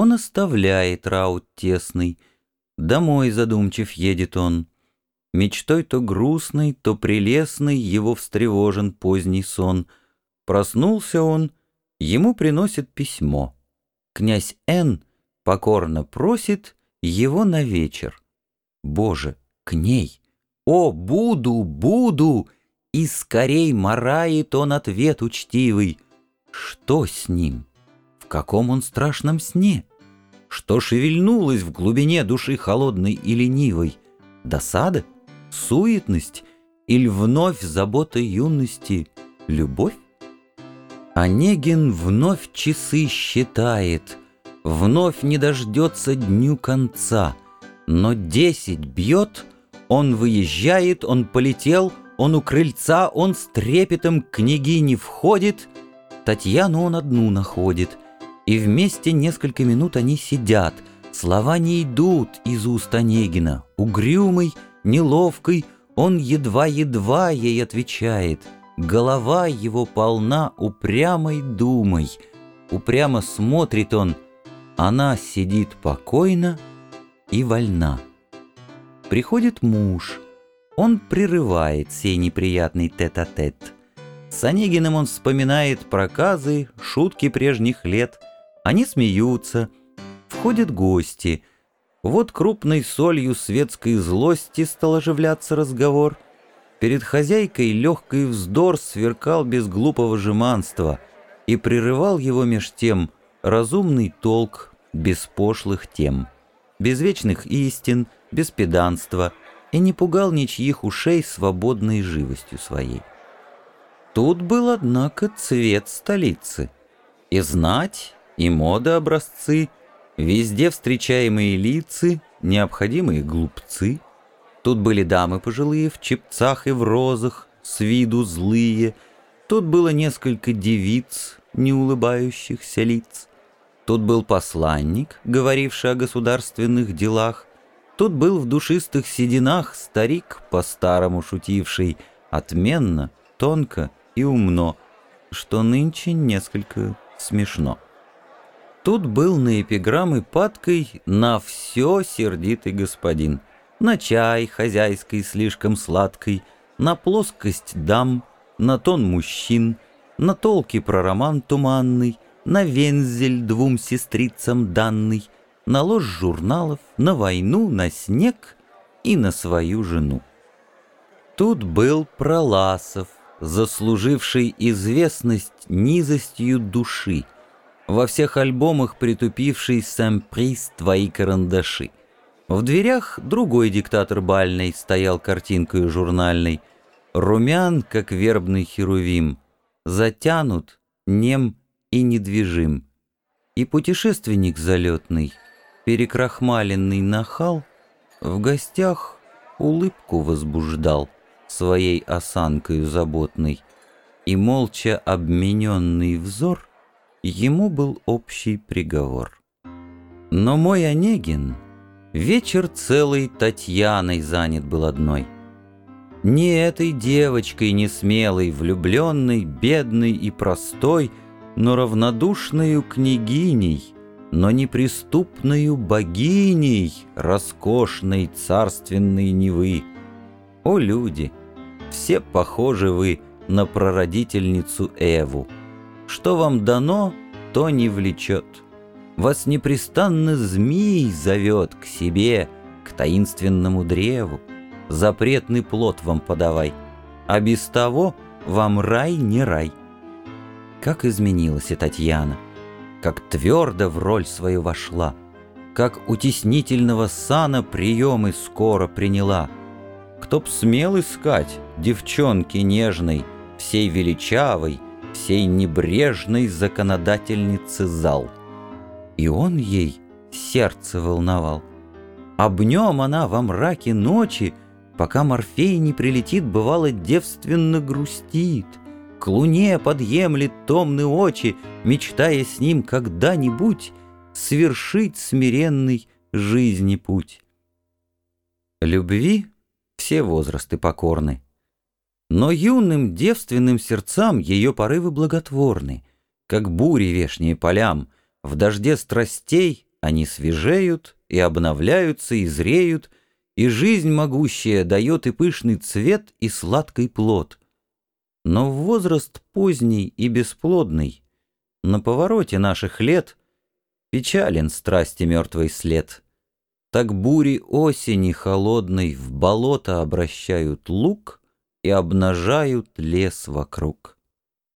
Он оставляет раут тесный, Домой задумчив едет он. Мечтой то грустной, то прелестной Его встревожен поздний сон. Проснулся он, ему приносит письмо. Князь Н. покорно просит Его на вечер. Боже, к ней! О, буду, буду! И скорей марает он ответ учтивый. Что с ним? В каком он страшном сне? Что шевельнулось в глубине души холодной и ленивой? Досада? Суетность? Или вновь забота юности? Любовь? Онегин вновь часы считает, Вновь не дождется дню конца, Но десять бьет, он выезжает, он полетел, Он у крыльца, он с трепетом к княгине входит, Татьяну он одну находит — и вместе несколько минут они сидят. Слова не идут из уст Онегина. Угрюмый, неловкий, он едва-едва ей отвечает. Голова его полна упрямой думой. Упрямо смотрит он. Она сидит покойно и вольна. Приходит муж. Он прерывает сей неприятный тет-а-тет. -тет. С Онегиным он вспоминает проказы, шутки прежних лет — они смеются. Входят гости. Вот крупной солью светской злости стал оживляться разговор. Перед хозяйкой легкий вздор сверкал без глупого жеманства и прерывал его меж тем разумный толк без пошлых тем, без вечных истин, без педанства и не пугал ничьих ушей свободной живостью своей. Тут был, однако, цвет столицы. И знать, и мода образцы, везде встречаемые лица, необходимые глупцы. Тут были дамы пожилые в чепцах и в розах, с виду злые. Тут было несколько девиц, не улыбающихся лиц. Тут был посланник, говоривший о государственных делах. Тут был в душистых сединах старик, по-старому шутивший, отменно, тонко и умно, что нынче несколько смешно. Тут был на эпиграммы падкой на все сердитый господин. На чай хозяйской слишком сладкой, на плоскость дам, на тон мужчин, на толки про роман туманный, на вензель двум сестрицам данный, на ложь журналов, на войну, на снег и на свою жену. Тут был Проласов, заслуживший известность низостью души — во всех альбомах притупивший сэмприз твои карандаши. В дверях другой диктатор бальный стоял картинкой журнальной. Румян, как вербный херувим, затянут, нем и недвижим. И путешественник залетный, перекрахмаленный нахал, в гостях улыбку возбуждал своей осанкою заботной, и молча обмененный взор ему был общий приговор. Но мой Онегин вечер целый Татьяной занят был одной. Не этой девочкой несмелой, влюбленной, бедной и простой, но равнодушною княгиней, но неприступною богиней роскошной царственной Невы. О, люди, все похожи вы на прародительницу Эву. Что вам дано, то не влечет. Вас непрестанно змей зовет к себе, к таинственному древу. Запретный плод вам подавай, а без того вам рай не рай. Как изменилась и Татьяна, как твердо в роль свою вошла, как утеснительного сана приемы скоро приняла. Кто б смел искать девчонки нежной, всей величавой, всей небрежной законодательницы зал. И он ей сердце волновал. Об нем она во мраке ночи, пока Морфей не прилетит, бывало девственно грустит, к луне подъемлет томны очи, мечтая с ним когда-нибудь свершить смиренный жизни путь. Любви все возрасты покорны. Но юным девственным сердцам ее порывы благотворны, Как бури вешние полям, в дожде страстей Они свежеют и обновляются, и зреют, и жизнь могущая дает и пышный цвет, и сладкий плод. Но в возраст поздний и бесплодный, на повороте наших лет, печален страсти мертвый след. Так бури осени холодной в болото обращают лук и обнажают лес вокруг.